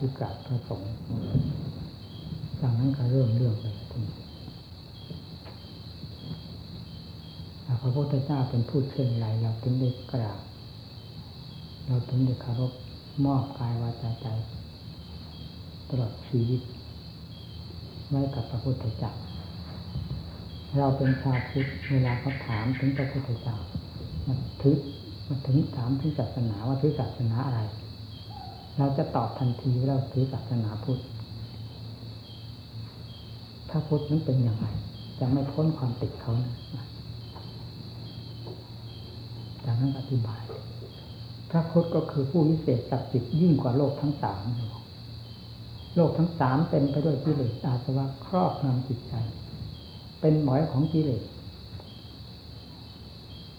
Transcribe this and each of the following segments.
คือกราบพระสงฆ์จากนั้นก็เริ่มเรื่องไปทีพระพุทธเจ้าเป็นผู้เช่นไรเราถึงได้กราบเราถึงได้คารพมอบกายวาจาใจ ตลอดชีวิตไว้กับพระพุทธเจ้าเราเป็นชาวพุทธเวลาเขาถามถึงพระพุทธเจ้ามาถึงมาถึงถามถึงศาสนาว่าถือศาสนาอะไร เราจะตอบทันทีว่าเราถือศาสนาพุทธถ้าพุทธนั้นเป็นอย่างไร จะไม่พ้นความติดเขานะจากนั้นอธิบาย พระพุทธก็คือผู้วิเศษศักดิ์สิทธิ์ยิ่งกว่าโลกทั้งสามโลกทั้งสามเต็มไปด้วยกิเลสอาสวะครอบงำจิตใจ เป็นหมอยของกิเลส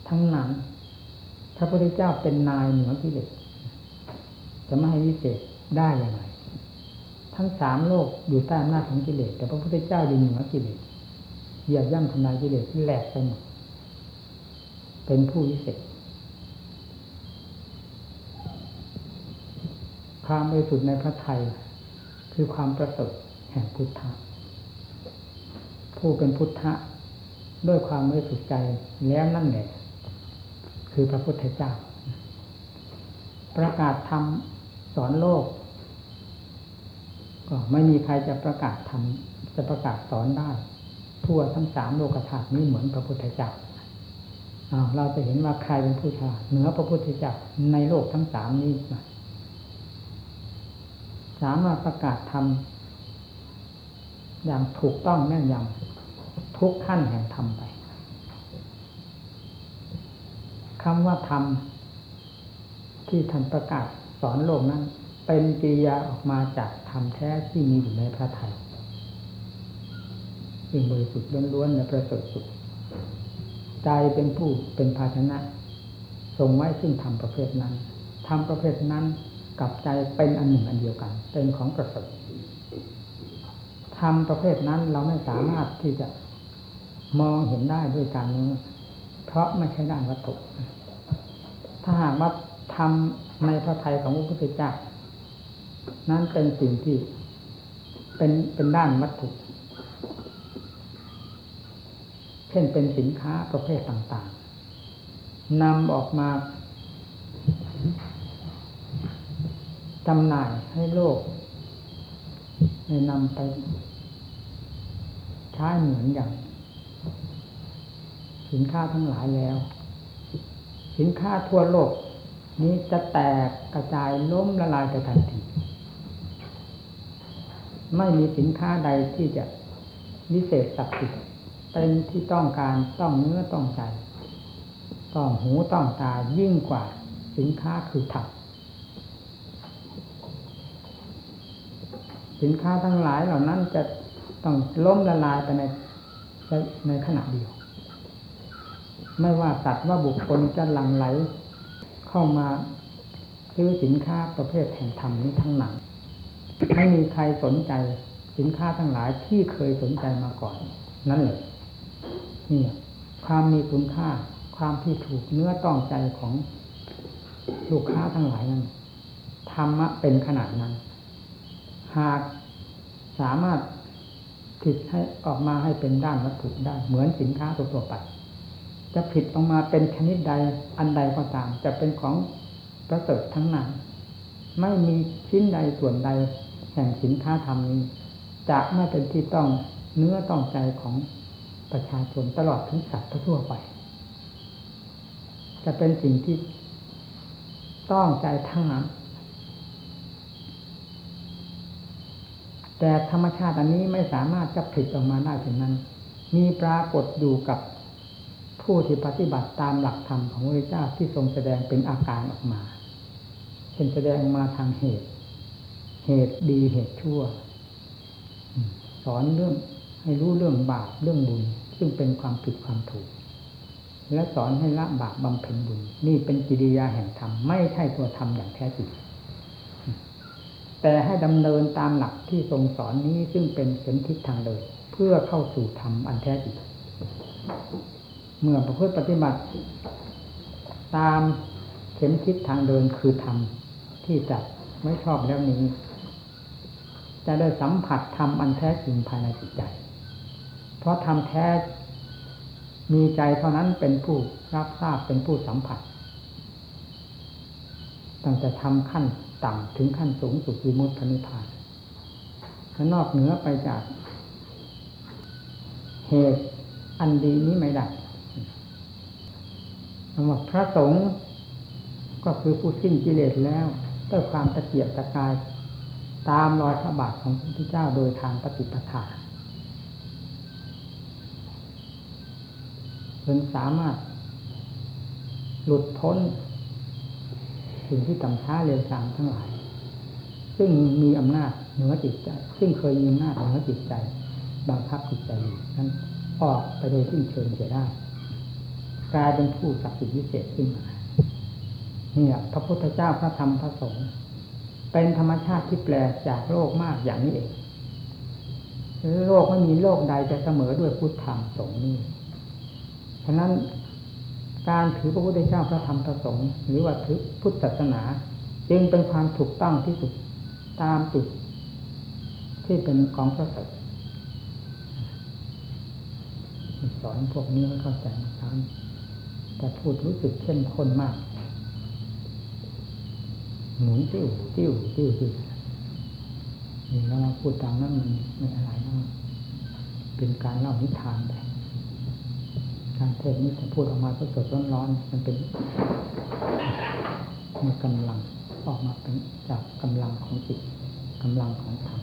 ทั้งนั้นพระพุทธเจ้าเป็นนายเหนือกิเลส จะไม่ให้วิเศษได้อย่างไรทั้งสามโลกอยู่ใต้อำนาจของกิเลสแต่พระพุทธเจ้าอยู่เหนือกิเลสเหยียบย่ำทำลายกิเลสที่แหลกไปหมดเป็นผู้วิเศษความบริสุทธิ์ในพระไทย คือความประเสริฐแห่งพุทธะผู้เป็นพุทธะด้วยความบริสุทธิ์ใจแล้วนั่นแหละคือพระพุทธเจ้า ประกาศธรรม สอนโลก ก็ไม่มีใครจะประกาศธรรมจะประกาศสอนได้ ทั่วทั้งสามโลกธาตุนี้เหมือนพระพุทธเจ้าเราจะเห็นว่าใครเป็นผู้ฉลาดเหนือพระพุทธเจ้าในโลกทั้งสามนี้สามารถประกาศธรรมอย่างถูกต้องแม่นยำทุกขั้นแห่งธรรมไปคำว่าธรรมที่ท่านประกาศ สอนโลกนั้น เป็นกิริยาออกมาจากธรรมแท้ที่มีอยู่ในพระไทยซึ่งบริสุทธิ์ล้วนๆและประเสริฐสุดใจเป็นผู้เป็นภาชนะทรงไว้ซึ่งธรรมประเภทนั้นธรรมประเภทนั้นกับใจเป็นอันหนึ่งอันเดียวกัน เป็นของประเสริฐธรรมประเภทนั้นเราไม่สามารถที่จะมองเห็นได้ด้วยการนี้ เพราะไม่ใช่ด้านวัตถุ ถ้าหากว่าทำ ในพระไทยของพระพุทธเจ้านั้นเป็นสิ่งที่เป็นเป็นด้านวัตถุ เช่นเป็นสินค้าประเภทต่างๆนำออกมาจำหน่ายให้โลกในนำไปใช้เหมือนอย่าง สินค้าทั้งหลายแล้ว สินค้าทั่วโลก นี้จะแตกกระจายล้มละลายไปทันที ไม่มีสินค้าใดที่จะวิเศษศักดิ์สิทธิ์เป็นที่ต้องการต้องเนื้อต้องใจต้องหูต้องตายิ่งกว่าสินค้าคือธรรมสินค้าทั้งหลายเหล่านั้นจะต้องล้มละลายไปในในขณะเดียว ไม่ว่าสัตว์ว่าบุคคลจะหลั่งไหล เข้ามาซื้อสินค้าประเภทแห่งธรรมนี้ทั้งนั้นไม่มีใครสนใจสินค้าทั้งหลายที่เคยสนใจมาก่อน นั่นเลยนี่ความมีคุณค่า ความที่ถูกเนื้อต้องใจของลูกค้าทั้งหลายนั้นธรรมะเป็นขนาดนั้น หากสามารถผิดให้ออกมาให้เป็นด้านวัตถุได้ เหมือนสินค้าทั่วไป จะผิดออกมาเป็นชนิดใดอันใดก็ตาม จะเป็นของประเสริฐทั้งนั้น ไม่มีชิ้นใดส่วนใดแห่งสินค้าทำนี้จะไม่เป็นที่ต้องเนื้อต้องใจของประชาชนตลอดถึงสัตว์ทั่วไป จะเป็นสิ่งที่ต้องใจทั้งนั้นแต่ธรรมชาติอันนี้ไม่สามารถจะผลิตออกมาได้เช่นนั้น มีปรากฏอยู่กับ ผู้ที่ปฏิบัติตามหลักธรรมของพระเจ้าที่ทรงแสดงเป็นอาการออกมาเป็นแสดงมาทางเหตุ เหตุดีเหตุชั่ว สอนเรื่องให้รู้เรื่องบาปเรื่องบุญ ซึ่งเป็นความผิดความถูก และสอนให้ละบาปบำเพ็ญบุญ นี่เป็นกิริยาแห่งธรรมไม่ใช่ตัวธรรมอย่างแท้จริงแต่ให้ดำเนินตามหลักที่ทรงสอนนี้ซึ่งเป็นเข็มทิศทางเดินเพื่อเข้าสู่ธรรมอันแท้จริง เมื่อประพฤติปฏิบัติ ตามเข็มทิศทางเดินคือธรรมที่จัดไม่ชอบแล้วนี้ จะได้สัมผัสธรรมอันแท้จริงภายในจิตใจ เพราะธรรมแท้มีใจเท่านั้นเป็นผู้รับทราบเป็นผู้สัมผัส ตั้งแต่ทำขั้นต่ำถึงขั้นสูงสุดวิมุตตินิพพานถ้านอกเหนือไปจากเหตุอันดีนี้ไม่ได้ คำว่าพระสงฆ์ก็คือผู้สิ้นกิเลสแล้วด้วยความตะเกียบตะกาย ตามรอยพระบาทของพระพุทธเจ้าโดยทางปฏิปทาจนสามารถหลุดพ้นสิ่งที่ต่ำช้าเร็วช้าทั้งหลาย ซึ่งมีอำนาจเหนือจิตใจ ซึ่งเคยมีอำนาจเหนือจิตใจบังคับจิตใจนั้นออกไปโดยสิ้นเชิงเสียได้ กลายเป็นผู้ศักดิ์สิทธิ์วิเศษขึ้นมาเนี่ยพระพุทธเจ้าพระธรรมพระสงฆ์เป็นธรรมชาติที่แปลกจากโลกมากอย่างนี้เองโลกไม่มีโลกใดจะเสมอด้วยพุทธธรรมสงฆ์นี้ฉะนั้นการถือพระพุทธเจ้าพระธรรมพระสงฆ์หรือว่าถือพุทธศาสนา จึงเป็นความถูกต้องที่สุดตามจุดที่เป็นของพระสัจสอนพวกนี้ให้เข้าใจนะครับ แต่พูดรู้สึกเข้มข้นมาก หมุนติ้วติ้วติ้วติ้วนี่เราพูดตามนั้นมันไม่อะไรนะเป็นการเล่านิทานไปการเทศนี้จะพูดออกมาสดๆร้อนๆมันเป็นมีกำลังออกมาเป็นจากกำลังของจิตกำลังของธรรม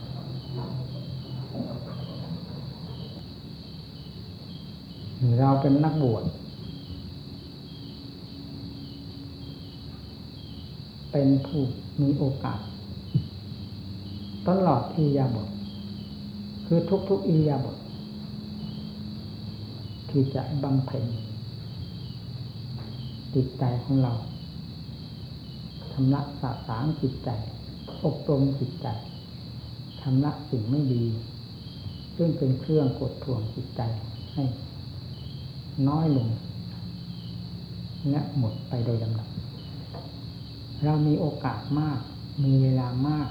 เราเป็นนักบวช เป็นผู้มีโอกาส ตลอดทียาบท คือทุกๆอียาบท ที่จะบำเพ็ญจิตใจของเราชำระสาสางจิตใจ อบรมจิตใจชำระสิ่งไม่ดี ซึ่งเป็นเครื่องกดท่วงจิตใจให้น้อยลงและหมดไปโดยลำดับ เรามีโอกาสมาก มีเวลามาก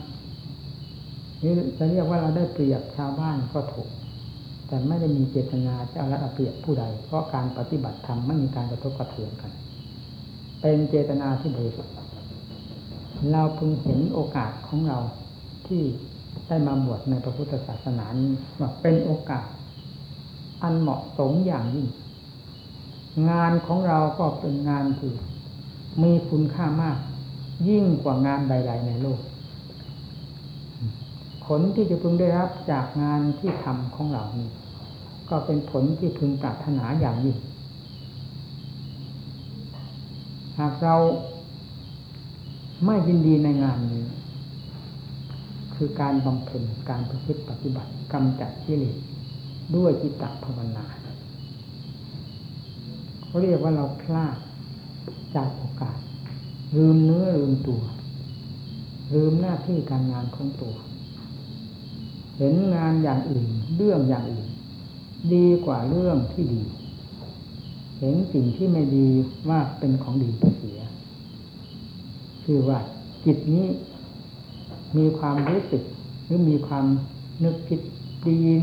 นี่จะเรียกว่าเราได้เปรียบชาวบ้านก็ถูก แต่ไม่ได้มีเจตนาจะเอาละเอาเปรียบผู้ใด เพราะการปฏิบัติธรรมไม่มีการกระทบกระเทือนกัน เป็นเจตนาที่บริสุทธิ์เราพึงเห็นโอกาสของเราที่ได้มาบวชในพระพุทธศาสนานี้ว่าเป็นโอกาส อันเหมาะสมอย่างยิ่ง งานของเราก็เป็นงานที่มีคุณค่ามาก ยิ่งกว่างานใด ๆ ในโลก ผลที่จะพึงได้รับจากงานที่ทำของเรานี้ ก็เป็นผลที่พึงปรารถนาอย่างยิ่ง หากเราไม่ยินดีในงานนี้ คือการบำเพ็ญการประพฤติปฏิบัติกำจัดกิเลสด้วยจิตตภาวนาเขาเรียกว่าเราพลาดจากโอกาส ลืมเนื้อลืมตัว ลืมหน้าที่การงานของตัว เห็นงานอย่างอื่น เรื่องอย่างอื่น ดีกว่าเรื่องที่ดี เห็นสิ่งที่ไม่ดีว่าเป็นของดีไปเสีย คือว่าจิตนี้มีความรู้สึกหรือมีความนึกคิดดีน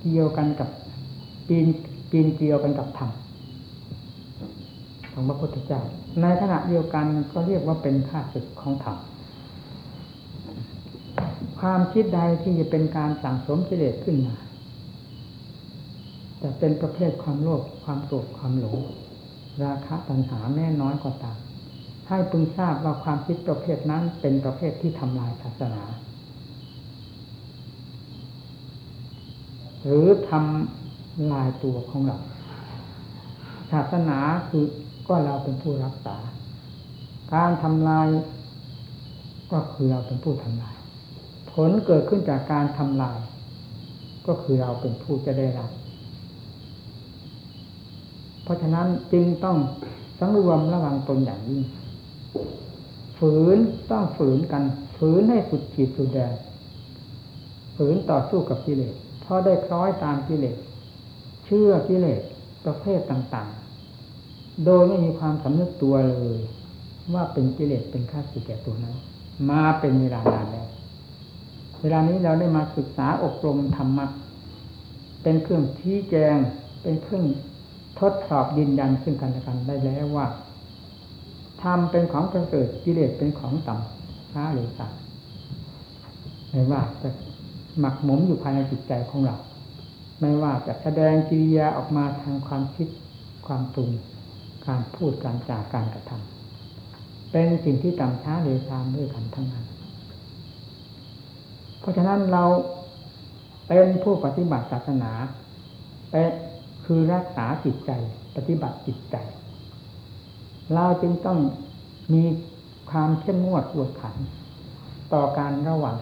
เกี่ยวกันกับปีนปีนเกี่ยวกันกับธรรม ของพระพุทธเจ้า ในขณะเดียวกันก็เรียกว่าเป็นข้าศึกของธรรมความคิดใดที่จะเป็นการสั่งสมกิเลสขึ้นมาแต่เป็นประเภทความโลภความโกรธความหลง ราคะตัณหาแน่น้อยก็าตาม ให้พึงทราบว่าความคิดประเภทนั้นเป็นประเภทที่ทำลายศาสนา หรือทำลายตัวของเราศาสนาคือ ก็เราเป็นผู้รักษา การทำลาย ก็คือเราเป็นผู้ทำลาย ผลเกิดขึ้นจากการทำลาย ก็คือเราเป็นผู้จะได้รับ เพราะฉะนั้นจึงต้องสังรวมระวังตนอย่างยิ่ง ฝืนต้องฝืนกัน ฝืนให้สุดขีดสุดแดนฝืนต่อสู้กับกิเลสเพราะได้คล้อยตามกิเลส เชื่อกิเลสประเภทต่างๆ โดยไม่มีความสำนึกตัวเลย ว่าเป็นกิเลสเป็นข้าศึกแก่ตัวนั้น มาเป็นเวลานานแล้ว เวลานี้เราได้มาศึกษาอบรมธรรมะเป็นเครื่องชี้แจง เป็นเครื่องทดสอบยืนยันซึ่งกันและกันได้แล้วว่าธรรมเป็นของประเสริฐกิเลสเป็นของต่ำช้าหรือสักไม่ว่าจะหมักหมมอยู่ภายในจิตใจของเรา ไม่ว่าจะแสดงกิริยาออกมาทางความคิดความปรุง การพูดการจากการกระทำเป็นสิ่งที่ต่ำช้าเร็วช้าด้วยกันทั้งนั้น เพราะฉะนั้นเราเป็นผู้ปฏิบัติศาสนาเป็นคือรักษาจิตใจ ปฏิบัติจิตใจ เราจึงต้องมีความเข้มงวดกวดขัน ต่อการระวัง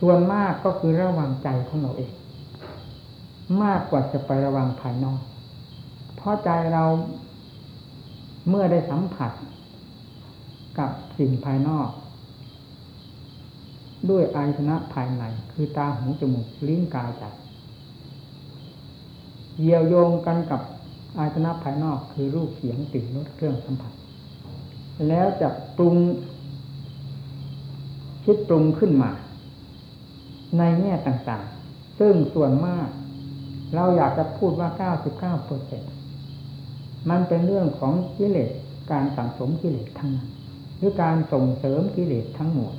ส่วนมากก็คือระวังใจของเราเอง มากกว่าจะไประวังภายนอก ราะใจเราเมื่อได้สัมผัสกับสิ่งภายนอก ด้วยอายตนะภายใน คือตาหูจมูกลิ้นกายใจเยี่ยวโยงกันกับอายตนะภายนอก คือรูปเสียงกลิ่นรสเครื่องสัมผัส แล้วจะปรุงคิดปรุงขึ้นมา ในแง่ต่างๆ ซึ่งส่วนมาก เราอยากจะพูดว่า 99เปอร์เซ็น มันเป็นเรื่องของกิเลสการสังสมกิเลสทั้งนั้นหรือการส่งเสริมกิเลสทั้งหมด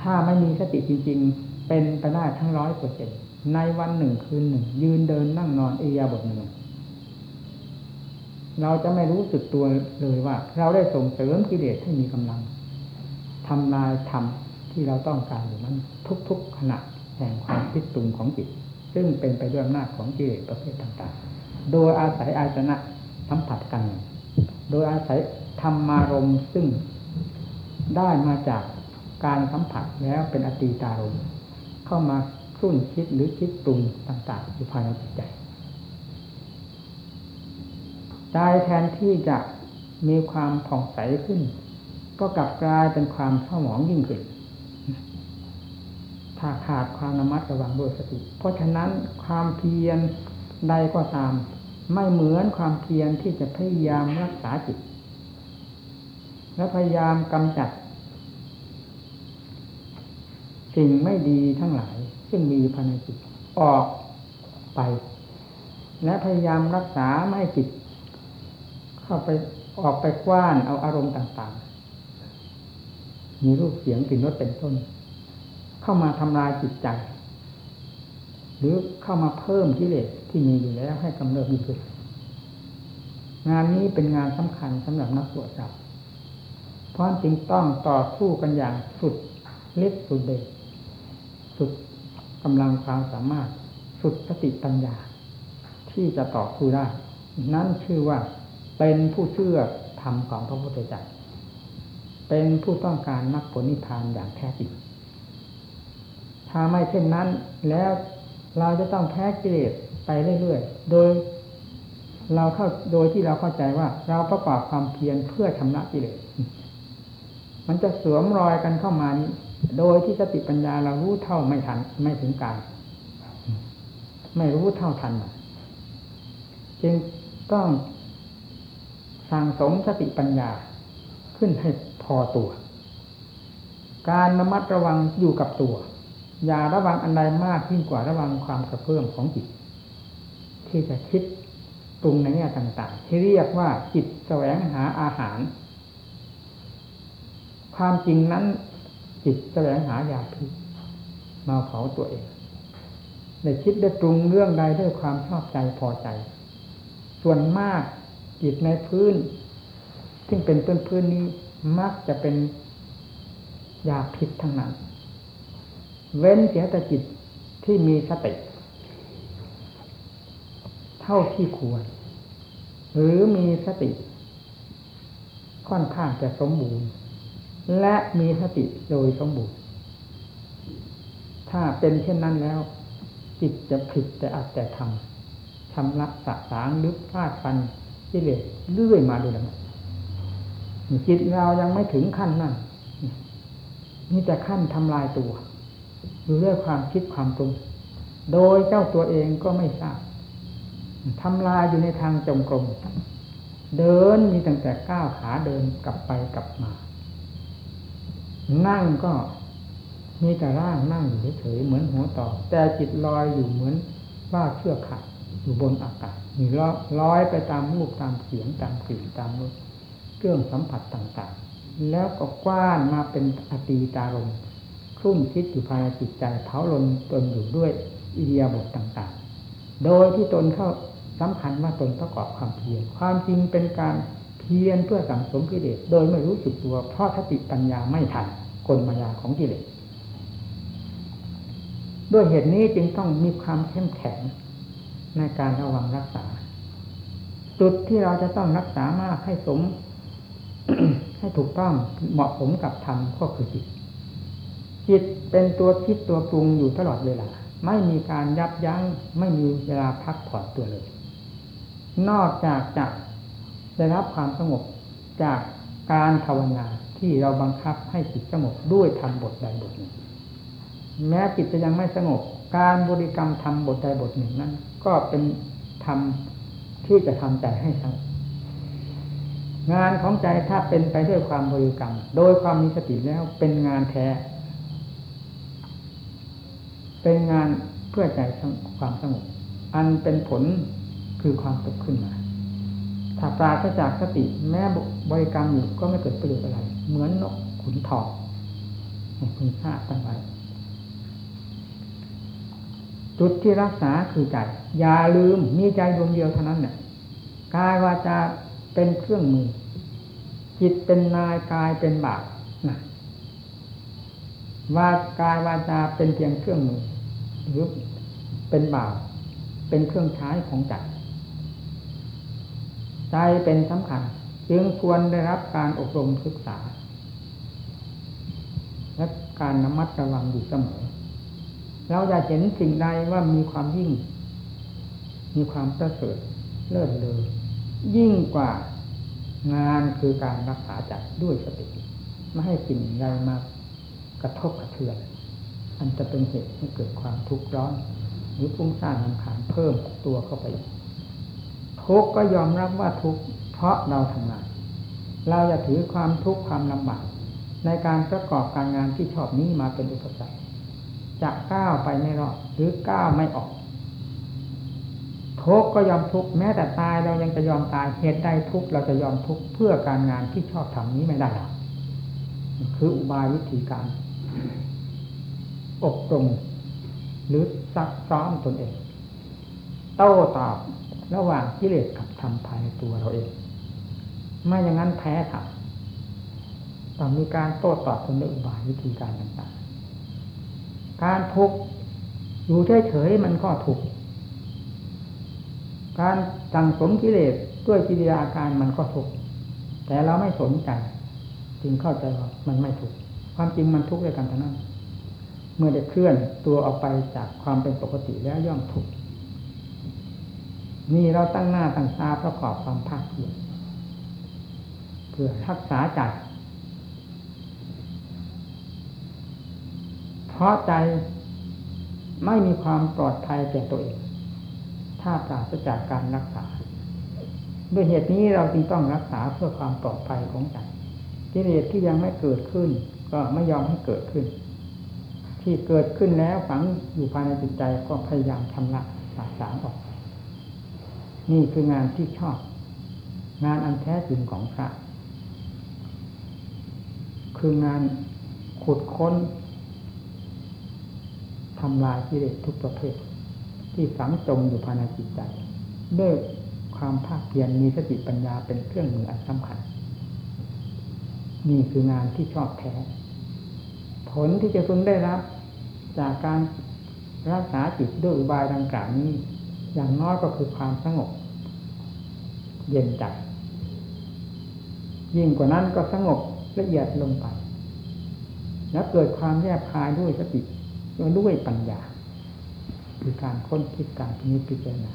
ถ้าไม่มีสติจริง ๆ เป็นไปได้ทั้งร้อยเปอร์เซ็นในวันหนึ่งคืนหนึ่ง ยืนเดินนั่งนอนเอียบทหนึ่งเราจะไม่รู้สึกตัวเลยว่า เราได้ส่งเสริมกิเลสให้มีกำลังทำลายธรรมที่เราต้องการอยู่นั้นทุกๆขณะแห่งความคิดตุงของจิต ซึ่งเป็นไปด้วยอำนาจของกิเลสประเภทต่างๆ โดยอาศัยอาสนะสัมผัสกัน โดยอาศัยธรรมารมซึ่งได้มาจากการสัมผัสแล้วเป็นอตีตารมเข้ามาคุ้นคิดหรือคิดปรุงต่างๆอยู่ภายในจิตใจใจแทนที่จะมีความผ่องใสขึ้น ก็กลับกลายเป็นความเศร้าหมองยิ่งขึ้น ถ้าขาดความระมัดระวังด้วยสติ เพราะฉะนั้นความเพียรใดก็ตาม ไม่เหมือนความเพียรที่จะพยายามรักษาจิต และพยายามกำจัด สิ่งไม่ดีทั้งหลาย ซึ่งมีภายในจิตออกไป และพยายามรักษาไม่ให้จิต เข้าไปออกไปกว้านเอาอารมณ์ต่างๆ มีรูปเสียงกลิ่นรสเป็นต้น เข้ามาทำลายจิตใจ หรือเข้ามาเพิ่มกิเลส ที่มีอยู่แล้วให้กำเริบยิ่งขึ้นงานนี้เป็นงานสำคัญสำหรับนักบวชเราเพราะจึงต้องต่อสู้กันอย่างสุดฤทธิ์สุดเดชสุดกำลังความสามารถ สุดสติปัญญา ที่จะต่อสู้ได้ นั่นชื่อว่าเป็นผู้เชื่อธรรมของพระพุทธเจ้าเป็นผู้ต้องการมรรคผลนิพพานอย่างแท้จริงถ้าไม่เช่นนั้นแล้วเราจะต้องแพ้กิเลส ไปเรื่อยๆ โดย เราเข้าโดยที่เราเข้าใจว่า เราประกอบความเพียรเพื่อชำระกิเลส มันจะสวมรอยกันเข้ามานี้โดยที่สติปัญญาเรารู้เท่าไม่ทันไม่ถึงการไม่รู้เท่าทันจึงต้องสั่งสมสติปัญญาขึ้นให้พอตัว การระมัดระวังอยู่กับตัว อย่าระวังอันใดมากยิ่งกว่าระวังความกระเพื่อมของจิต ที่จะคิดปรุงในแง่ต่าง ๆ ที่เรียกว่าจิตแสวงหาอาหาร ความจริงนั้น จิตแสวงหายาพิษมาเผาตัวเองได้คิดได้ปรุงเรื่องใดด้วยความชอบใจพอใจ ส่วนมากจิตในพื้น ซึ่งเป็นพื้นพื้นนี้มักจะเป็นยาพิษทั้งนั้น เว้นเสียแต่จิตที่มีสติ เท่าที่ควร หรือมีสติ ค่อนข้างจะสมบูรณ์ และมีสติโดยสมบูรณ์ ถ้าเป็นเช่นนั้นแล้ว จิตจะผิดแต่อัดแต่ทำชำระสะสางลึกพลาดฟันกิเลสเลื่อยมาดูแล้วจิตเรายังไม่ถึงขั้นนั้นนี่แต่ขั้นทำลายตัวอยู่ด้วยความคิดความปรุง โดยเจ้าตัวเองก็ไม่ทราบ ทำลายอยู่ในทางจงกรม เดินมีตั้งแต่ก้าวขาเดินกลับไปกลับมา นั่งก็มีแต่ร่างนั่งอยู่เฉยๆเหมือนหัวต่อ แต่จิตลอยอยู่เหมือนว่าเชือกขาดอยู่บนอากาศมีลอยไปตามรูปตามเสียงตามกลิ่นตามรสเครื่องสัมผัสต่างๆ แล้วก็กว้านมาเป็นอตีตารมครุ่นคิดอยู่ภายในจิตใจเผาลนตนอยู่ด้วยอิเดียบทต่างๆ โดยที่ตนเข้า สำคัญว่าตนประกอบความเพียรความจริงเป็นการเพียรเพื่อสังสมกิเลสโดยไม่รู้สึกตัว เพราะสติปัญญาไม่ทันกลมายาของกิเลสด้วยเหตุนี้จึงต้องมีความเข้มแข็งในการระวังรักษา จุดที่เราจะต้องรักษามากให้สม ให้ถูกต้องเหมาะสมกับธรรมก็คือจิต จิตเป็นตัวคิดตัวปรุงอยู่ตลอดเวลา ไม่มีการยับยัง้ง ไม่มีเวลาพักผ่อนตัวเลย นอกจากจะได้รับความสงบจากการภาวนาที่เราบังคับให้จิตสงบด้วยทำบทใดบทหนึ่ง แม้จิตจะยังไม่สงบ การบริกรรมทำบทใดบทหนึ่งนั้น ก็เป็นธรรมที่จะทำใจให้สงบงานของใจถ้าเป็นไปด้วยความบริกรรม โดยความมีสติแล้วเป็นงานแท้ เป็นงานเพื่อใจความสงบอันเป็นผล คือความสุขขึ้นมา ถ้าปราศจากสติแม้บริกรรมอยู่ก็ไม่เกิดประโยชน์อะไร เหมือนนกขุนทองคุณทราบกันไว้จุดที่รักษาคือใจ อย่าลืมมีใจดวงเดียวเท่านั้นเนี่ยกายวาจาเป็นเครื่องมือ จิตเป็นนายกายเป็นบาปนะว่ากายวาจาเป็นเพียงเครื่องมือหรือเป็นบาปเป็นเครื่องใช้ของใจ ใจเป็นสำคัญ จึงควรได้รับการอบรมศึกษา และการระมัดระวังอยู่เสมอ เราจะเห็นสิ่งใดว่ามีความยิ่ง มีความประเสริฐเลิศเลอยิ่งกว่างานคือการรักษาใจด้วยสติ ไม่ให้สิ่งใดมากระทบกระเทือนอันจะเป็นเหตุให้เกิดความทุกข์ร้อน หรือฟุ้งซ่านลำคาญเพิ่มตัวเข้าไป ทุกข์ก็ยอมรับว่าทุกข์เพราะเราทำงาน เราจะถือความทุกข์ความลำบากในการประกอบการงานที่ชอบนี้มาเป็นอุปสรรคจะก้าวไปไม่รอดหรือก้าวไม่ออกทุกข์ก็ยอมทุกข์แม้แต่ตายเรายังจะยอมตายเหตุใดทุกข์เราจะยอมทุกข์เพื่อการงานที่ชอบทำนี้ไม่ได้หรอกคืออุบายวิธีการ อบรมหรือซักซ้อมตนเอง โต้ตอบ ระหว่างกิเลสกับธรรมภายในตัวเราเอง ไม่อย่างนั้นแพ้ค่ะต้องมีการโต้ตอบตนด้วยอุบายวิธีการต่างๆ การทุกข์อยู่เฉยๆมันก็ทุกข์การสั่งสมกิเลสด้วยกิริยาการมันก็ทุกข์แต่เราไม่สนใจจึงเข้าใจว่ามันไม่ถูก ความจริงมันทุกข์ด้วยกันทั้งนั้น เมื่อได้เคลื่อนตัวออกไปจากความเป็นปกติแล้วย่อมทุกข์ นี่เราตั้งหน้าตั้งตาประกอบความภาคเพียรเพื่อรักษาใจเพราะใจไม่มีความปลอดภัยแก่ตัวเอง ถ้าปราศจากการรักษา ด้วยเหตุนี้เราจึงต้องรักษาเพื่อความปลอดภัยของใจกิเลสที่ยังไม่เกิดขึ้น ก็ไม่ยอมให้เกิดขึ้น ที่เกิดขึ้นแล้วฝังอยู่ภายในจิตใจก็พยายามชำระสาสางออก นี่คืองานที่ชอบ งานอันแท้จริงของพระ คืองานขุดค้นทำลายกิเลสทุกประเภท ที่ฝังจมอยู่ภายในจิตใจ ด้วยความภาคเพียรมีสติปัญญาเป็นเครื่องมืออันสำคัญ นี่คืองานที่ชอบแท้ ผลที่จะพึงได้รับ จากการรักษาจิตด้วยอุบายดังกล่าวนี้ อย่างน้อยก็คือความสงบ เย็นใจยิ่งกว่านั้นก็สงบละเอียดลงไป แล้วเกิดความแยบคายด้วยสติด้วยปัญญา คือการค้นคิดการพิจารณา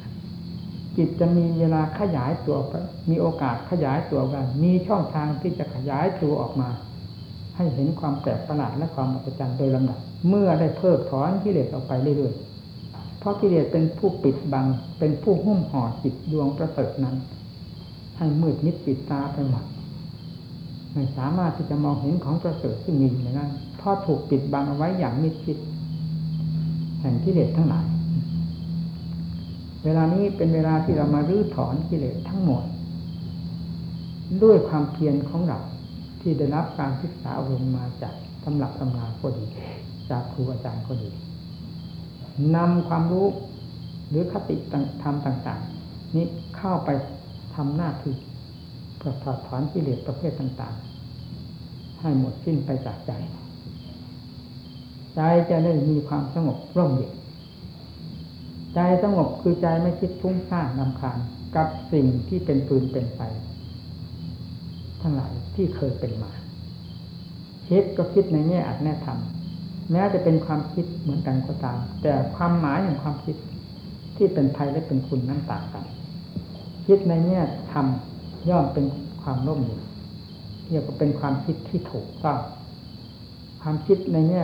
จิตจะมีเวลาขยายตัวไปมีโอกาสขยายตัวกัน มีช่องทางที่จะขยายตัวออกมา ให้เห็นความแปลกประหลาดและความอัศจรรย์โดยลำดับเมื่อได้เพิกถอนกิเลสออกไปเรื่อยๆเพราะกิเลสเป็นผู้ปิดบังเป็นผู้หุ้มห่อจิตดวงประเสริฐนั้น ให้มืดมิดปิดตาไปหมดไม่สามารถที่จะมองเห็นของประเสริฐที่มีอยู่ในนั้นเพราะถูกปิดบังเอาไว้อย่างมิดชิดแห่งกิเลสทั้งหลาย เวลานี้เป็นเวลาที่เรามารื้อถอนกิเลสทั้งหมด ด้วยความเพียรของเราที่ได้รับการศึกษาอบรมมาจากตำรับตำราก็ดี จากครูอาจารย์ก็ดีนำความรู้หรือคติธรรมต่าง ๆ นี้เข้าไป ทำหน้าที่เพื่อถอดถอนกิเลสประเภทต่าง ๆ ให้หมดสิ้นไปจากใจ ใจจะได้มีความสงบร่มเย็นใจสงบคือใจไม่คิดฟุ้งซ่านลำคาญกับสิ่งที่เป็นปืนเป็นไฟทั้งหลายที่เคยเป็นมาคิดก็คิดในแง่อัดแน่ทำแม้จะเป็นความคิดเหมือนกันก็ตาม แต่ความหมายของความคิดที่เป็นภัยและเป็นคุณนั้นต่างกัน คิดในแง่ทำย่อมเป็นความร่มเย็นเรียกว่าเป็นความคิดที่ถูกต้องความคิดในแง่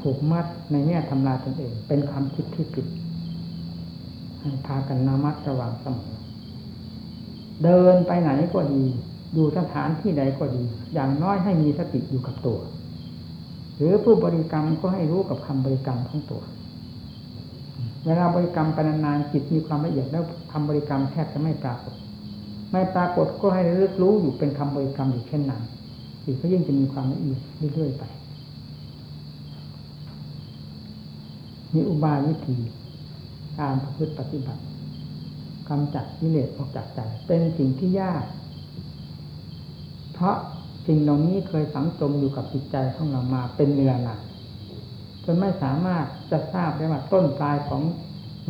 ผูกมัดในแง่ทำลายตนเอง เป็นความคิดที่ผิดให้พากันนามัดระวังเสมอเดินไปไหนก็ดีอยู่สถานที่ใดก็ดี อย่างน้อยให้มีสติอยู่กับตัว หรือผู้บริกรรมก็ให้รู้กับคำบริกรรมของตัว เวลาบริกรรมไปนานๆจิตมีความละเอียดแล้วคำบริกรรมแทบจะไม่ปรากฏ ไม่ปรากฏก็ให้เลือกรู้อยู่เป็นคำบริกรรมอยู่เช่นนั้นจิตก็ยิ่งจะมีความละเอียดเรื่อยๆไปมีอุบายวิธีการประพฤติปฏิบัติกำจัดกิเลสออกจากใจเป็นสิ่งที่ยาก เพราะสิ่งเหล่านี้เคยฝังจมอยู่กับจิตใจของเรามาเป็นเวลานาน จนไม่สามารถจะทราบได้ว่าต้นปลายของ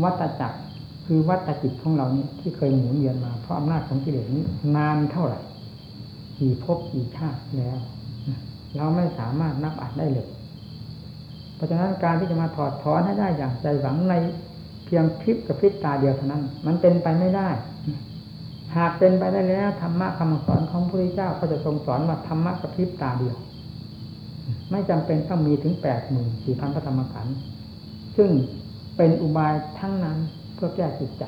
วัตจักร คือวัตจิตของเรานี้ที่เคยหมุนเวียนมาเพราะอำนาจของกิเลสนี้นานเท่าไหร่กี่ภพกี่ชาติแล้วเราไม่สามารถนับอัดได้เลย เพราะฉะนั้นการที่จะมาถอดถอนให้ได้อย่างใจหวังในเพียงพริบกับพริบตาเดียวเท่านั้น มันเป็นไปไม่ได้ หากเป็นไปได้แล้วธรรมะคำสอนของพระพุทธเจ้าก็จะทรงสอนว่าธรรมะกับพริบตาเดียว ไม่จำเป็นต้องมีถึงแปดหมื่นสี่พันพระธรรมขันธ์ซึ่งเป็นอุบายทั้งนั้นเพื่อแก้จิตใจ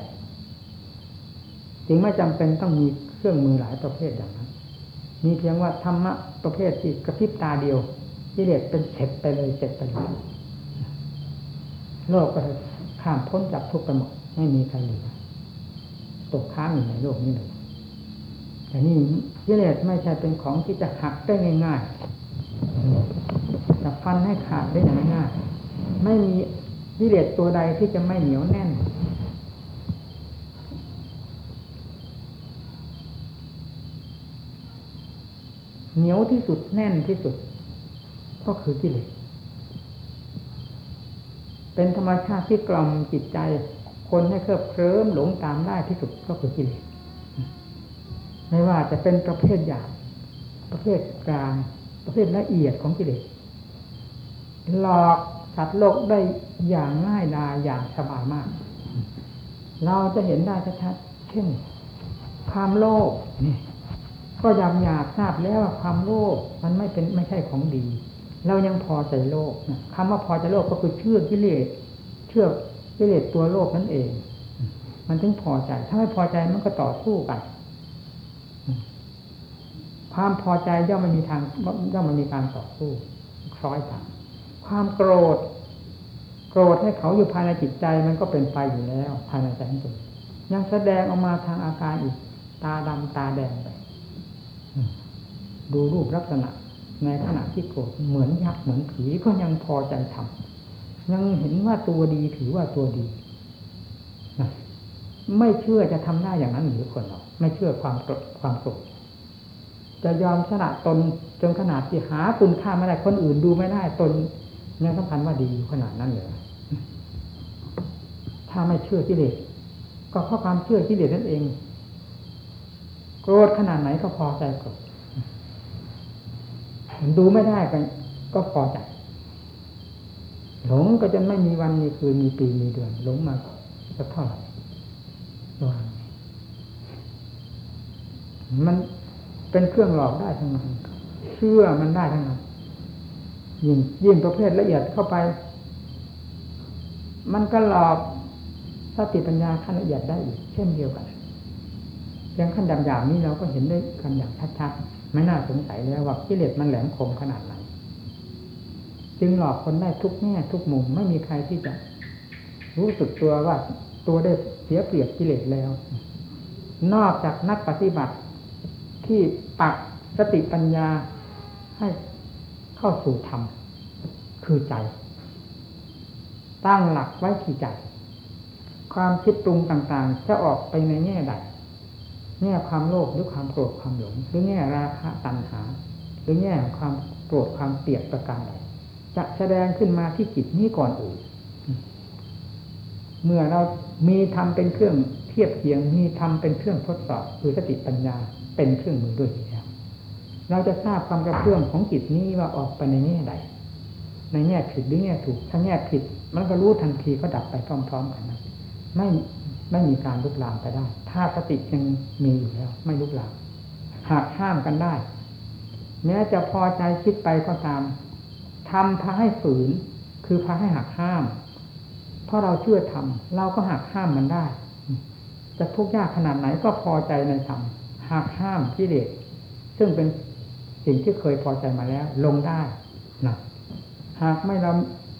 จึงไม่จำเป็นต้องมีเครื่องมือหลายประเภทอย่างนั้น มีเพียงว่าธรรมะประเภทที่กระพริบตาเดียวกิเลสเป็นเสร็จไปเลยเสร็จไปเลยโลกก็ข้ามพ้นจากทุกข์ไปหมดไม่มีใครเหลือตกค้างอยู่ในโลกนี้เลยแต่นี่กิเลสไม่ใช่เป็นของที่จะหักได้ง่าย จะฟันให้ขาดได้อย่างง่ายไม่มีกิเลสตัวใดที่จะไม่เหนียวแน่น เหนียวที่สุดแน่นที่สุด ก็คือกิเลสเป็นธรรมชาติที่กล่อมจิตใจ คนให้เคลิบเคลิ้มหลงตามได้ที่สุดก็คือกิเลสไม่ว่าจะเป็นประเภทหยาบประเภทกลาง ประเภทละเอียดของกิเลสหลอกสัตว์โลกได้อย่างง่ายดายอย่างสบายมาก เราจะเห็นได้ชัดๆเช่น ความโลภนี่ก็ยำอยากทราบแล้วว่าความโลภมันไม่เป็นไม่ใช่ของดี เรายังพอใจโลกนะคำว่าพอใจโลกก็คือเชื่อกิเลสเชื่อกิเลสตัวโลกนั่นเอง มันถึงพอใจ ถ้าไม่พอใจมันก็ต่อสู้กัน ความพอใจย่อมไม่มีทางย่อมไม่มีการต่อสู้คล้อยตามความโกรธ โกรธให้เขาอยู่ภายในจิตใจมันก็เป็นไปอยู่แล้ว ภายในใจของตนยังแสดงออกมาทางอาการอีก ตาดำตาแดงไปดูรูปลักษณะ ในขณะที่โกรธเหมือนยักษ์เหมือนผีก็ยังพอใจทำยังเห็นว่าตัวดีถือว่าตัวดีไม่เชื่อจะทำได้อย่างนั้นหรือคนเราไม่เชื่อความโกรธความโกรธ จะยอมสละตนจนขนาดที่หาคุณค่าไม่ได้คนอื่นดูไม่ได้ตนยังสำคัญว่าดีขนาดนั้นเลยถ้าไม่เชื่อกิเลสก็เพราะความเชื่อกิเลสนั่นเอง โกรธขนาดไหนก็พอใจโกรธดูไม่ได้กันก็พอใจหลงก็จะไม่มีวันมีคืนมีปีมีเดือนหลงมาจะเท่าไหร่มัน เป็นเครื่องหลอกได้ทั้งนั้นเชื่อมันได้ทั้งนั้นยิ่งยิ่งประเภทละเอียดเข้าไป มันก็หลอกสติปัญญาขั้นละเอียดได้อีกเช่นเดียวกันเพียงขั้นดำหยาบนี้เราก็เห็นได้กันอย่างชัดๆไม่น่าสงสัยแล้วว่ากิเลสมันแหลมคมขนาดไหนจึงหลอกคนได้ทุกแง่ทุกมุมไม่มีใครที่จะ รู้สึกตัวว่าตัวได้เสียเปรียบกิเลสแล้ว นอกจากนักปฏิบัติ ที่ปักสติปัญญาให้เข้าสู่ธรรมคือใจ ตั้งหลักไว้ที่ใจ ความคิดปรุงต่างๆ จะออกไปในแง่ใดแง่ความโลภหรือความโกรธความหลง หรือแง่ราคะตัณหา หรือแง่ความโกรธความเกลียดประการใดจะแสดงขึ้นมาที่จิตนี้ก่อนอื่นเมื่อเรามีทำเป็นเครื่องเทียบเคียงมีทำเป็นเครื่องทดสอบคือสติปัญญา เป็นเครื่องมือด้วยแล้ว เราจะทราบความกระเพื่อมของจิตนี้ว่าออกไปในแง่ใด ในแง่ผิดหรือแง่ถูก ถ้าแง่ผิด มันก็รู้ทันทีก็ดับไปพร้อม ๆ กันนะไม่ไม่มีการลุกลามไปได้ ถ้าสติยังมีอยู่แล้ว ไม่ลุกลาม หากห้ามกันได้ แม้จะพอใจคิดไปก็ตามทำพาให้ฝืน คือพาให้หักห้าม เพราะเราเชื่อทำเราก็หักห้ามมันได้ จะทุกข์ยากขนาดไหนก็พอใจในธรรม หักห้ามกิเลสซึ่งเป็นสิ่งที่เคยพอใจมาแล้ว ลงได้นะหากไม่เรา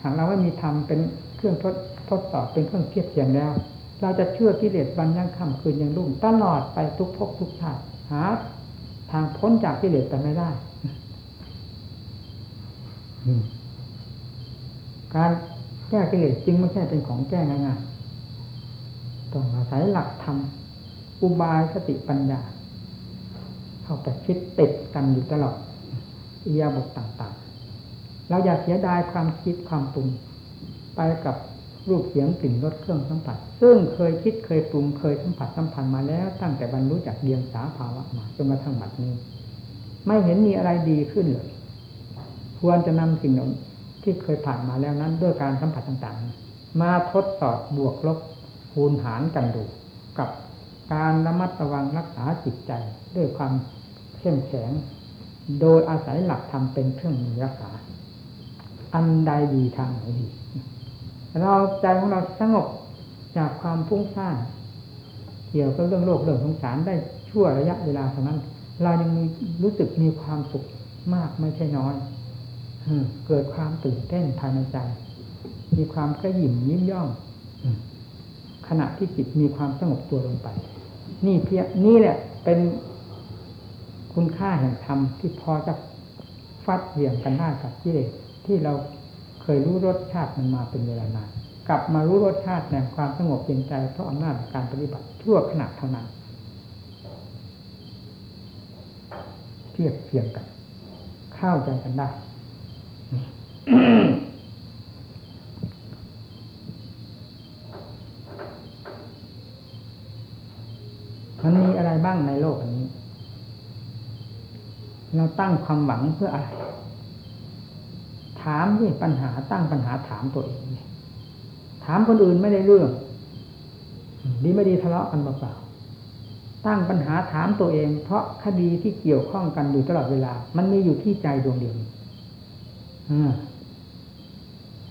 หากเราไม่มีธรรมเป็นเครื่องทดทดสอบเป็นเครื่องเทียบเทียงแล้ว เราจะเชื่อกิเลสวันยังค่ำคืนยังรุ่งตลอดไปทุกภพทุกชาติหาทางพ้นจากกิเลสไปไม่ได้การแก้กิเลสจริงไม่ใช่เป็นของแก้ง่ายๆต้องอาศัยหลักธรรมอุบายสติปัญญา เข้าไปคิดติดกันอยู่ตลอดอียาบทต่างๆ เราอย่าเสียดายความคิดความปรุง ไปกับรูปเสียงกลิ่นรสเครื่องสัมผัส ซึ่งเคยคิดเคยปรุงเคยสัมผัสสัมพันธ์มาแล้ว ตั้งแต่บรรลุจากเดียงสาภาวะมาจนกระทั่งบัดนี้ ไม่เห็นมีอะไรดีขึ้นเลยควรจะนำสิ่งเหล่าที่เคยผ่านมาแล้วนั้น ด้วยการสัมผัสต่างๆ มาทดสอบบวกลบคูณหารกันดูกับ การระมัดระวังรักษาจิตใจด้วยความเข้มแข็ง โดยอาศัยหลักธรรมเป็นเครื่องมือรักษา อันใดดีทางไหนดีเราใจของเราสงบจากความฟุ้งซ่านเกี่ยวกับเรื่องโลกเรื่องสงสารได้ชั่วระยะเวลาเท่านั้น เรายังมีรู้สึกมีความสุขมากไม่ใช่น้อยเกิดความตื่นเต้นภายในใจ มีความกระหยิ่มยิ้มย่องขณะที่จิตมีความสงบตัวลงไป นี่เพียนี่แหละเป็นคุณค่าแห่งธรรมที่พอจะฟัดเหวี่ยงกันได้กับกิเลสที่เราเคยรู้รสชาติมันมาเป็นเวลานานกลับมารู้รสชาติแห่งความสงบเย็นใจเพราะอำนาจการปฏิบัติชั่วขณะเท่านั้นเทียบเทียงกัน เข้าใจกันได้ มันมีอะไรบ้างในโลกอันนี้ เราตั้งความหวังเพื่ออะไร ถามที่ปัญหาตั้งปัญหาถามตัวเองถามคนอื่นไม่ได้เรื่อง ดีไม่ดีทะเลาะกันเปล่าๆตั้งปัญหาถามตัวเอง เพราะคดีที่เกี่ยวข้องกันอยู่ตลอดเวลา มันมีอยู่ที่ใจดวงเดียว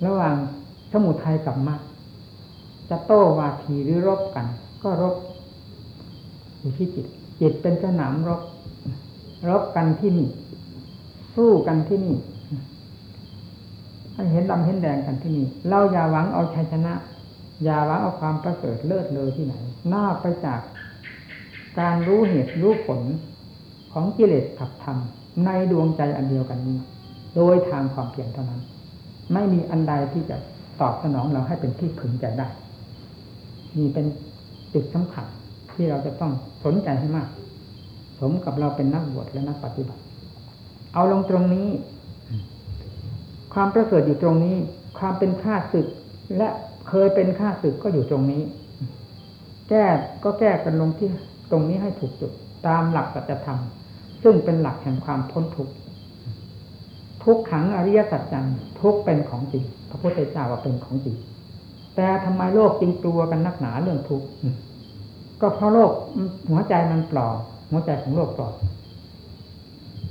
ระหว่างสมุทัยกับมรรคจะโต้วาทีหรือรบกัน ก็รบ อยู่ที่จิต จิตเป็นสนามรบ รบกันที่นี่ สู้กันที่นี่ให้เห็นดำเห็นแดงกันที่นี่ เราอย่าหวังเอาชัยชนะ อย่าหวังเอาความประเสริฐเลิศเลยที่ไหนนอกไปจาก การรู้เหตุรู้ผลของกิเลสขับธรรมในดวงใจอันเดียวกันนี้ โดยทางความเพียรเท่านั้น ไม่มีอันใดที่จะตอบสนองเราให้เป็นที่พึงใจได้นี่เป็นจุดสำคัญ ที่เราจะต้องสนใจให้มาก สมกับเราเป็นนักบวชและนักปฏิบัติ เอาลงตรงนี้ ความประเสริฐอยู่ตรงนี้ ความเป็นข้าศึก และเคยเป็นข้าศึกก็อยู่ตรงนี้ แก้ก็แก้กันลงที่ตรงนี้ให้ถูกจุดตามหลักสัจธรรม ซึ่งเป็นหลักแห่งความพ้นทุกข์ทุกขังอริยสัจจังทุกเป็นของจริงพระพุทธเจ้าว่าเป็นของจริงแต่ทำไมโลกจึงกลัวกันนักหนาเรื่องทุกข์ ก็เพราะโลกหัวใจมันปลอมหัวใจของโลกปลอม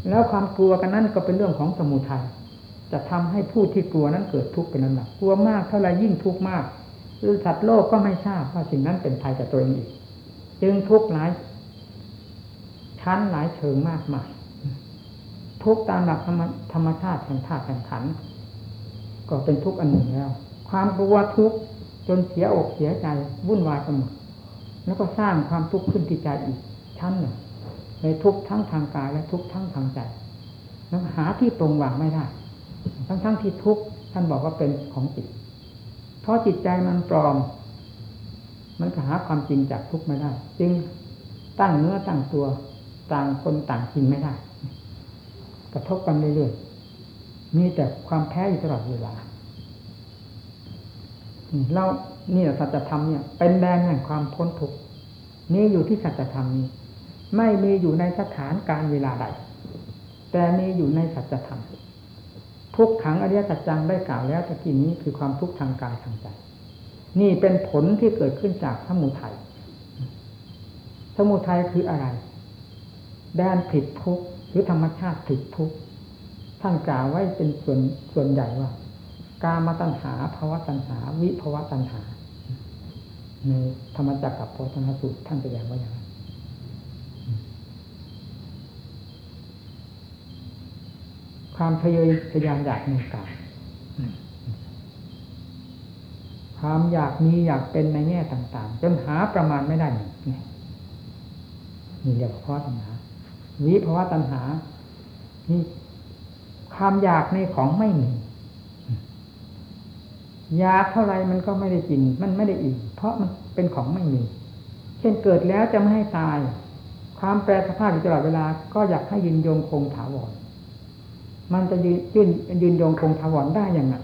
แล้วความกลัวกันนั้นก็เป็นเรื่องของสมุทัยจะทำให้ผู้ที่กลัวนั้นเกิดทุกข์เป็นนั้นหนักกลัวมากเท่าไรยิ่งทุกข์มากสัตว์โลกก็ไม่ทราบว่าสิ่งนั้นเป็นภัยกับตัวเองอีก จึงทุกข์หลายชั้นหลายเชิงมากมายทุกข์ตามหลักธรรมธรรมชาติแห่งธาตุแห่งขันธ์ก็เป็นทุกข์อันหนึ่งแล้ว ความกลัวทุกข์จนเสียอกเสียใจวุ่นวายไปหมด แล้วก็สร้างความทุกข์ขึ้นที่ใจอีกชั้นหนึ่งในทุกข์ทั้งทางกายและทุกข์ทั้งทางใจแล้วหาที่ตรงวางไม่ได้ ทั้งทั้งที่ทุกข์ท่านบอกว่าเป็นของจิต เพราะจิตใจมันปลอม มันก็หาความจริงจากทุกข์ไม่ได้ จึงตั้งเนื้อตั้งตัวต่างคนต่างจริงไม่ได้ กระทบกันเรื่อยๆมีแต่ความแพ้อยู่ตลอดเวลาเรา นี่แหละสัจธรรมเนี่ย เป็นแดนแห่งความพ้นทุกข์นี่อยู่ที่สัจธรรมนี้ ไม่มีอยู่ในสถานการเวลาใด แต่มีอยู่ในสัจธรรมทุกขังอริยสัจจังได้กล่าวแล้วตะกี้นี้คือความทุกข์ทางกายทางใจ นี่เป็นผลที่เกิดขึ้นจากสมุทัยสมุทัยคืออะไรแดนผิดทุกข์หรือธรรมชาติผิดทุกข์ท่านกล่าวไว้เป็นส่วนส่วนใหญ่ว่า กามตัณหาภาวะตัณหา วิภาวะตัณหาในธรรมจักรกับโพธนสูตรท่านแสดงว่าอย่างนั้นความทะเยอทะยานอยากในกายความอยากมีอยากเป็นในแง่ต่าง ๆ จนหาประมาณไม่ได้นี่นี่เรียกว่าภาวะตัณหา วิภาวะตัณหา นี่ความอยากในของไม่มีอ ยากเท่าไรมันก็ไม่ได้กิน มันไม่ได้อิ่มเพราะมันเป็นของไม่มี เช่นเกิดแล้วจะไม่ให้ตาย ความแปรสภาพอยู่ตลอดเวลาก็อยากให้ยืนยงคงถาวร มันจะยืนยืนยืนยงคงถาวรได้อยังไง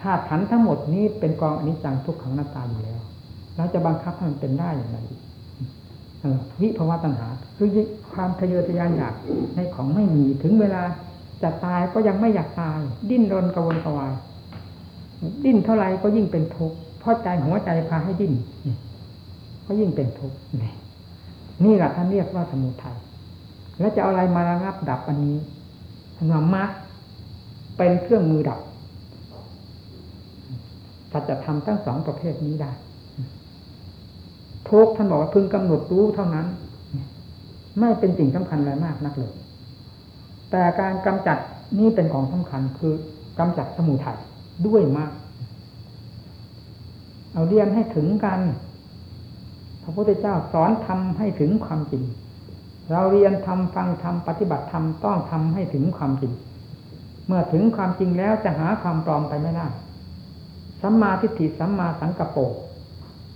ธาตุขันทั้งหมดนี้เป็นกองอนิจจังทุกขังหน้าตาอยู่แล้วเราจะบังคับให้มันเป็นได้อย่างไรวิภาวะตัณหา คือความทะเยอทะยานอยากในของไม่มีถึงเวลาจะตายก็ยังไม่อยากตาย ดิ้นรนกระวนกระวาย ดิ้นเท่าไรก็ยิ่งเป็นทุกข์เพราะใจหัวใจพาให้ดิ้นก็ยิ่งเป็นทุกข์นี่แหละท่านเรียกว่าสมุทัยแล้วจะเอาอะไรมาระงับดับอันนี้ท่านมรรคเป็นเครื่องมือดับสัจธรรมทั้งสองประเภทนี้ได้ทุกท่านบอกว่าพึงกำหนดรู้เท่านั้น ไม่เป็นสิ่งสำคัญอะไรมากนักเลย แต่การกำจัดนี่เป็นของสำคัญคือกำจัดสมุทัย ด้วยมากเอาเรียนให้ถึงกัน พระพุทธเจ้าสอนทำให้ถึงความจริง เราเรียนทำฟังทำปฏิบัติทำต้องทำให้ถึงความจริง เมื่อถึงความจริงแล้วจะหาความปลอมไปไม่ได้ สัมมาทิฏฐิสัมมาสังกปร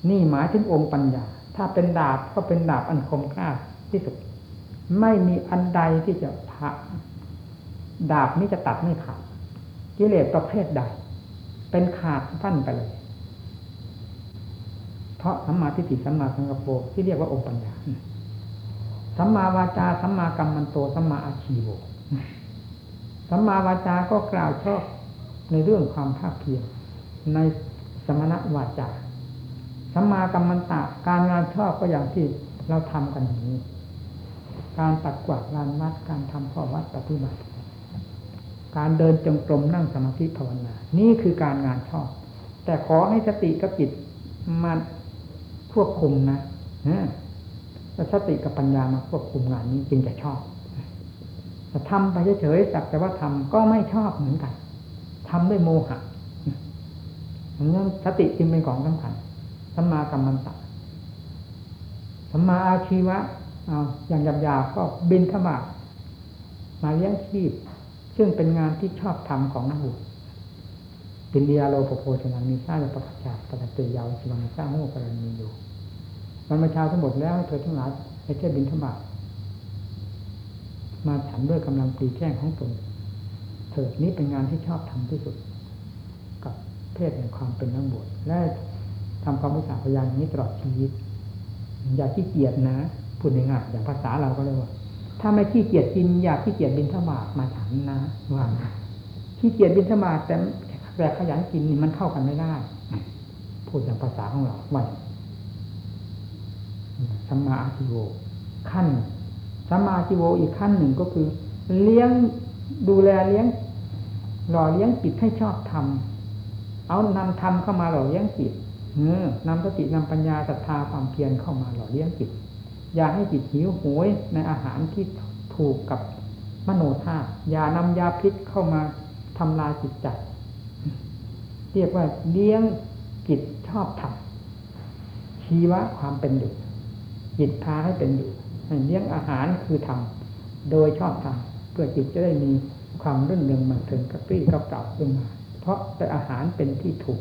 นี่หมายถึงองค์ปัญญา ถ้าเป็นดาบก็เป็นดาบอันคมกล้าที่สุด ไม่มีอันใดที่จะพะดาบนี้จะตัดไม่ขาดกิเลสประเภทใด เป็นขาดพันไปเลย เพราะสัมมาทิฏฐิสัมมาสังกัปรที่เรียกว่าองค์ปัญญาสัมมาวาจาสัมมากัมมันโตสัมมาอาชีโวสัมมาวาจาก็กล่าวชอบในเรื่องความภาคเพียรในสมณะวาจาสัมมากัมมันตะการงานชอบก็อย่างที่เราทำกันอย่างนี้ การตัดกวาดลานวัดการทำข้อวัดปฏิบัติ การเดินจงกรมนั่งสมาธิภาวนา นี่คือการงานชอบ แต่ขอให้สติกับจิตมาควบคุมนะแล้วสติกับปัญญามาควบคุมงานนี้จึงจะชอบแต่ทำไปเฉยๆสักแต่ว่าทำก็ไม่ชอบเหมือนกันทำด้วยโมหะดังนั้นสติจึงเป็นของสำคัญสัมมากัมมันตะสัมมาอาชีวะเอาอย่างหยาบๆก็บินขมามาเลี้ยงชีพ ซึ่งเป็นงานที่ชอบทำของนักบุญปินเดียโลโปโพชนังมีซาจะประกาศปฏิเตยาวสิวังสร้างโมกรณีอยู่มันมาชาวทั้งหมดแล้วเธอทั้งหลายไปเที่ยวบินธบาตมาฉันด้วยกำลังปีแข้งของตนเถิดนี้เป็นงานที่ชอบทำที่สุด กับเพศแห่งความเป็นนักบวชและทำความมุสาพยานนี้ตลอดชีวิต อย่าขี้เกียจนะพูดง่ายๆอย่างภาษาเราก็เลยว่า ถ้าไม่ขี้เกียจกินอย่าขี้เกียจบินธบาตมาฉันนะว่าขี้เกียจบินธบาตแต่แต่ขยันกินนี่มันเข้ากันไม่ได้พูดอย่างภาษาของเราว่าสัมมาอาชิโวขั้นสัมมาอาชิโวอีกขั้นหนึ่งก็คือ เลี้ยงดูแลเลี้ยง หล่อเลี้ยงจิตให้ชอบทำเอานำธรรมเข้ามาหล่อเลี้ยงจิตเออนำสตินำปัญญาศรัทธาความเพียรเข้ามาหล่อเลี้ยงจิต อย่าให้จิตหิวโหยในอาหารที่ถูกกับมโนธาตุอย่านำยาพิษเข้ามาทำลายจิตใจเรียกว่าเลี้ยงจิตชอบทำชีวะความเป็นอยู่จิตพาให้เป็นอยู่เลี้ยงอาหารคือทำโดยชอบทำเพื่อจิตจะได้มีความรื่นเริงมันถึงกระปรี้กระเปร่าขึ้นมา เพราะแต่อาหารเป็นที่ถูก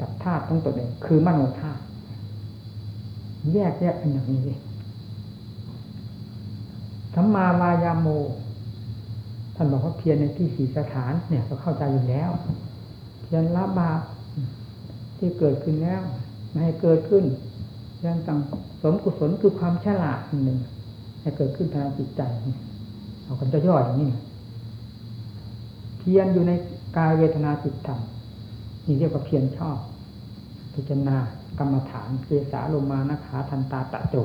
กับธาตุต้องตัวเองคือมโนธาตุ แยกแยกกันอย่างนี้สัมมาวายาโมท่านบอกว่าเพียรในที่สี่สถานเนี่ยก็เข้าใจอยู่แล้ว เพียรละบาปที่เกิดขึ้นแล้วไม่ให้เกิดขึ้นเพียรสั่งสมกุศลคือความฉลาดหนึ่งให้เกิดขึ้นภายในจิตใจเอากันจะย่ออย่างนี้เพียรอยู่ในกายเวทนาจิตธรรมนี่เรียกว่าเพียรชอบพิจารณา กรรมฐานเกสาลงมานาขาทันตาตะโจ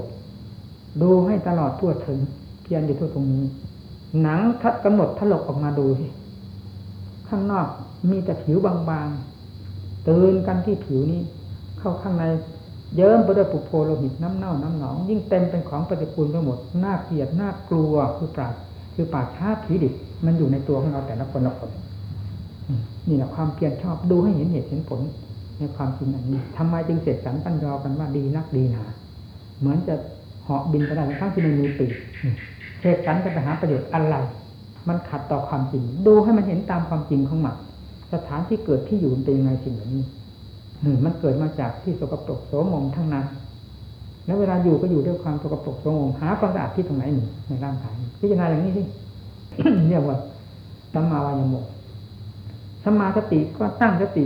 ดูให้ตลอดทั่วถึง เพียรอยู่ทั่วตรงนี้ หนังทัดกำหนดถลกออกมาดูสิข้างนอกมีแต่ผิวบางๆตื่นกันที่ผิวนี้ เข้าข้างในเยิ้มไปด้วยปุโพโลหิตน้ำเน่าน้ำหนอง ยิ่งเต็มเป็นของปฏิกูลไปหมดน่าเกลียดน่ากลัวคือปราดคือปาดชาผีดิบมันอยู่ในตัวของเราแต่ละคนละคนนี่แหละความเพียรชอบดูให้เห็นเหตุเห็นผล ในความจริงอันนี้ทำไมจึงเสร็จสันปัญญากันว่าดีนักดีหนา เหมือนจะเหาะบินไปได้ทั้งที่ไม่มีปีกเสกสรรจะไปหาประโยชน์อะไร มันขัดต่อความจริง ดูให้มันเห็นตามความจริงของมันสถานที่เกิดที่อยู่เป็นยังไงสิ่งเหล่านี้หนึ่งมันเกิดมาจากที่สกปรกโสมมทั้งนั้น แล้วเวลาอยู่ก็อยู่ด้วยความสกปรกโสมมหาความสะอาดที่ตรงไหนหนึ่งในร่างกายพิจารณาอย่างนี้สิเรียกว่าสัมมาวายโมสัมมาสติก็ตั้งสติ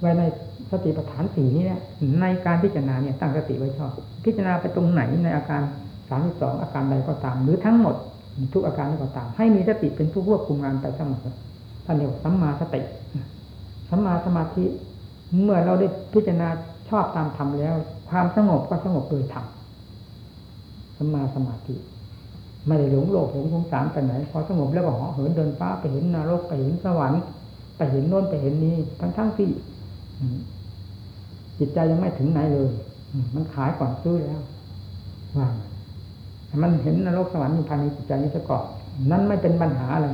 ไว้ในสติปัฏฐานสี่นี้เนี่ยในการพิจารณาเนี่ยตั้งสติไว้ชอบ พิจารณาไปตรงไหนในอาการสามสองอาการใดก็ตาม หรือทั้งหมดทุกอาการก็ตาม ให้มีสติเป็นผู้ควบคุมงานไปเสมอท่านเรียกสัมมาสติสัมมาสมาธิเมื่อเราได้พิจารณาชอบตามธรรมแล้ว ความสงบก็สงบโดยธรรมสัมมาสมาธิไม่ได้หลงโลกหลงสงสารไปไหนพอสงบแล้วก็เหาะเหินเดินฟ้าไปเห็นนรกไปเห็นสวรรค์ไปเห็นโน้นไปเห็นนี้ทั้งทั้งที่ จิตใจยังไม่ถึงไหนเลย มันขายก่อนซื้อแล้วว่ามันเห็นนรกสวรรค์อยู่ภายในจิตใจนี้ซะก่อนนั้นไม่เป็นปัญหาอะไร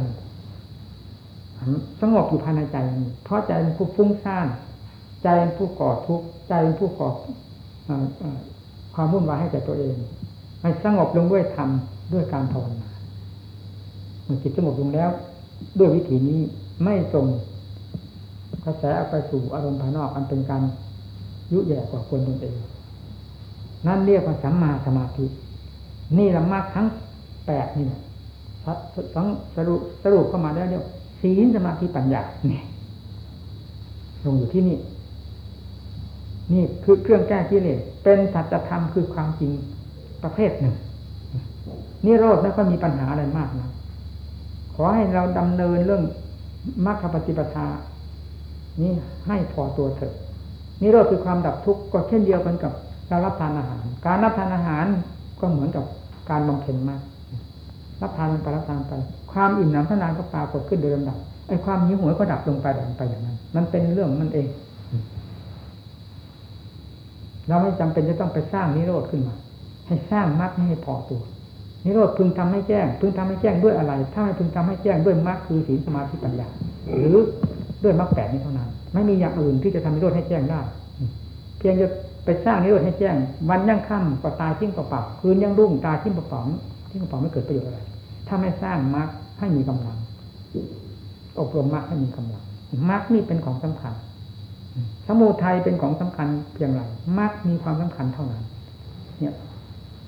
สงบอยู่ภายในใจเพราะใจเป็นผู้ฟุ้งซ่าน ใจเป็นผู้ก่อทุกข์ใจเป็นผู้ก่อความวุ่นวายให้แก่ตัวเองให้สงบลงด้วยธรรมด้วยการภาวนาเมื่อจิตสงบลงแล้ว ด้วยวิธีนี้ไม่ส่ง กระแสออกไปสู่อารมณ์ภายนอกอันเป็นการยุแย่กว่าคนตนเอง นั่นเรียกว่าสัมมาสมาธิ นี่ละมากทั้งแปดนี่สังสรุปสรุปเข้ามาได้เรียกศีลสมาธิปัญญาเนี่ยลงอยู่ที่นี่นี่คือเครื่องแก้กิเลสเป็นสัจธรรมคือความจริงประเภทหนึ่งนี่โรดไม่ค่อยมีปัญหาอะไรมากนะขอให้เราดำเนินเรื่องมรรคปฏิปทา นี่ให้พอตัวเถอะนี่โรดคือความดับทุกข์ก็เช่นเดียวกันกับเรารับทานอาหาร การรับทานอาหารก็เหมือนกับการบำเพ็ญมาก รับทานไปรับทานไป ความอิ่มหนำทนานก็ปรากฏขึ้นโดยลำดับไอ้ความหิวโหยก็ดับลงไปดับไปอย่างนั้น มันเป็นเรื่องมันเอง เราไม่จำเป็นจะต้องไปสร้างนิโรธขึ้นมา ให้สร้างมรรคให้พอตัว นิโรธพึงทำให้แจ้ง พึงทำให้แจ้งด้วยอะไร ถ้าไม่พึงทำให้แจ้งด้วยมรรคคือศีลสมาธิปัญญา หรือ ด้วยมรรคแปดนี้เท่านั้น ไม่มีอย่างอื่นที่จะทำนิโรธให้แจ้งได้ เพียงจะไปสร้างนิโรธให้แจ้ง วันยังค่ำก็ตายทิ้งเปล่าคืนยังรุ่งตายทิ้งเปล่าทิ้งเปล่าไม่เกิดประโยชน์อะไร ถ้าไม่สร้างมรรคให้มีกำลัง อบรมมรรคให้มีกำลังมรรคนี่เป็นของสำคัญ สมุทัยเป็นของสำคัญเพียงไรมรรคมีความสำคัญเท่านั้น เนี่ย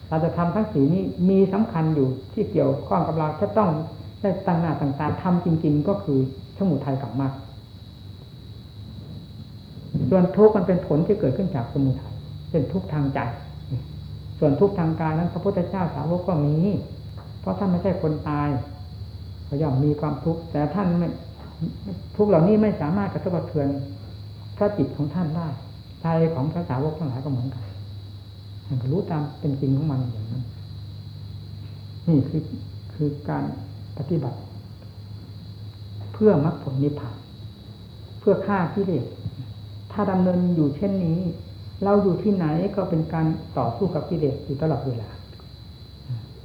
เราจะทำทั้งสีนี้มีสำคัญอยู่ที่เกี่ยวข้องกับเราจะต้องได้ตั้งหน้าต่างตาทำจริง ๆ ก็คือสมุทัยกับมรรค ส่วนทุกข์มันเป็นผลที่เกิดขึ้นจากสมุทัยเป็นทุกข์ทางใจ ส่วนทุกข์ทางกายนั้นพระพุทธเจ้าสาวกก็มี เพราะท่านไม่ใช่คนตายเขาย่อมมีความทุกข์แต่ท่านไม่ทุกเหล่านี้ไม่สามารถกระทบกระเทือนพระจิตของท่านได้ใจของพระสาวกทั้งหลายก็เหมือนกันมันก็รู้ตามเป็นจริงของมันอย่างนั้น นี่คือคือการปฏิบัติ เพื่อมรรคผลนิพพาน เพื่อฆ่ากิเลส ถ้าดำเนินอยู่เช่นนี้ เราอยู่ที่ไหนก็เป็นการต่อสู้กับกิเลสอยู่ตลอดเวลา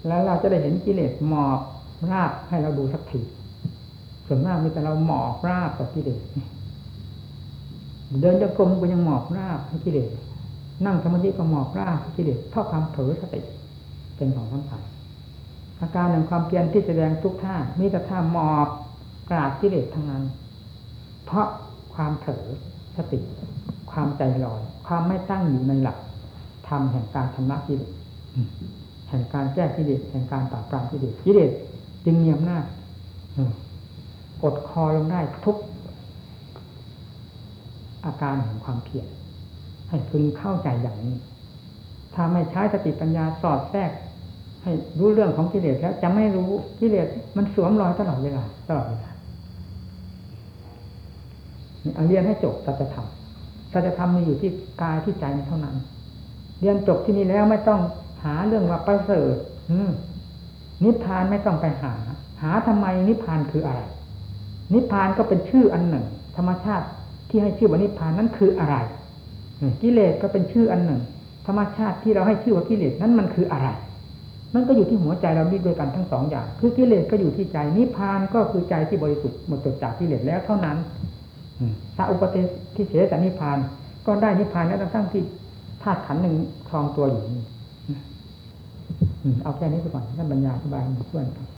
แล้วเราจะได้เห็นกิเลสหมอบราบให้เราดูสักทีส่วนมากมีแต่เราหมอบราบกับกิเลสเดินจงกรมก็ยังหมอบราบให้กิเลสนั่งสมาธิก็หมอบราบให้กิเลสเพราะความเผลอสติเป็นของสำคัญอาการแห่งความเพียรที่แสดงทุกท่ามีแต่ท่าหมอบกราบกิเลสทั้งนั้น เพราะความเผลอ สติ ความใจลอย ความไม่ตั้งอยู่ในหลักธรรมแห่งการชำระกิเลสแห่งการแก้กิเลสแห่งการปราบปรามกิเลสกิเลสจึงมีอำนาจกดคอลงได้ทุก อาการแห่งความเพียรให้พึงเข้าใจอย่างนี้ ถ้าไม่ใช้สติปัญญาสอดแทรก ให้รู้เรื่องของกิเลสแล้วจะไม่รู้กิเลสมันสวมรอยตลอดเวลาตลอดเวลา เอาเรียนให้จบสัจธรรมสัจธรรมมีอยู่ที่กายที่ใจเท่านั้น เรียนจบที่นี่แล้วไม่ต้องหาเรื่องว่าประเสริฐนิพพานไม่ต้องไปหา หาทำไมนิพพานคืออะไร นิพพานก็เป็นชื่ออันหนึ่ง ธรรมชาติที่ให้ชื่อว่านิพพานนั้นคืออะไรกิเลสก็เป็นชื่ออันหนึ่ง ธรรมชาติที่เราให้ชื่อว่ากิเลสนั้นมันคืออะไรมันก็อยู่ที่หัวใจเรานี่ด้วยกันทั้งสองอย่าง คือกิเลสก็อยู่ที่ใจนิพพานก็คือใจที่บริสุทธิ์หมดจดจากกิเลสแล้วเท่านั้น ถ้าอุปเทศที่เสียจากนิพพาน ก็ได้นิพพานแล้วทั้งที่ธาตุขันธ์หนึ่งครองตัวอยู่เอาแค่นี้ไปก่อนท่านบรรยาอธิบายเพื่อนครับ